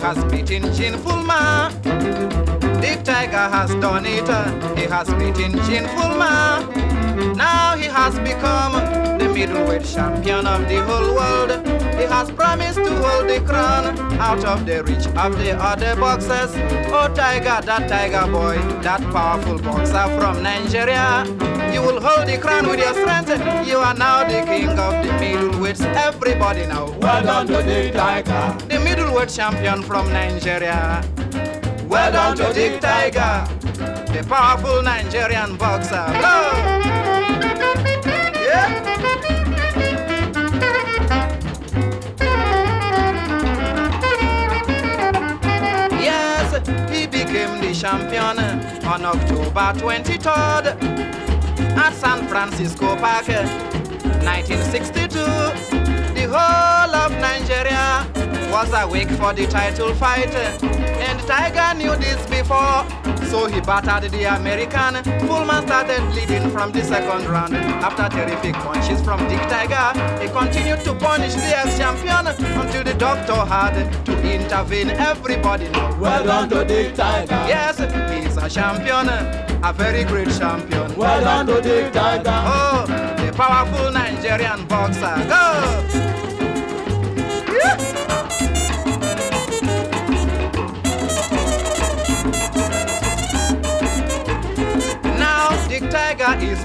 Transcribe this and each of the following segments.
has beaten Gene Fullmer. Dick Tiger has done it. He has beaten Gene Fullmer. Now he has become the middleweight champion of the whole world. He has promised to hold the crown out of the reach of the other boxers. Oh, Tiger, that Tiger boy, that powerful boxer from Nigeria. You will hold the crown with your strength. You are now the king of the. Everybody now. Well done to Dick Tiger. The middleweight champion from Nigeria. Well done to Dick Tiger, the powerful Nigerian boxer. Yeah. Yes, he became the champion on October 23rd at San Francisco Park, 1962. Was awake for the title fight, and Tiger knew this before. So he battered the American. Fullmer started leading from the second round. After terrific punches from Dick Tiger, he continued to punish the ex-champion until the doctor had to intervene. Everybody know. Well done to Dick Tiger. Yes, he's a champion, a very great champion. Well done to Dick Tiger. Oh, the powerful Nigerian boxer. Go!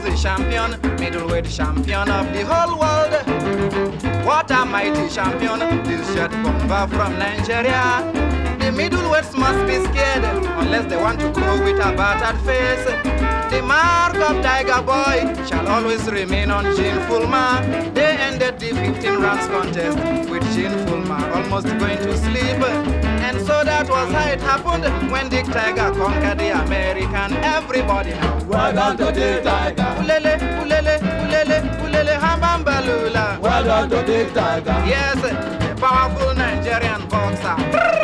The champion, middleweight champion of the whole world. What a mighty champion, this shirt bomber from Nigeria. The middleweights must be scared unless they want to go with a battered face. The mark of Tiger Boy shall always remain on Gene Fullmer. They ended the 15 rounds contest with Gene Fullmer almost going to sleep. And so that was how it happened when Dick Tiger conquered the American. Everybody now. Well done to Dick Tiger. Yes, powerful Nigerian boxer.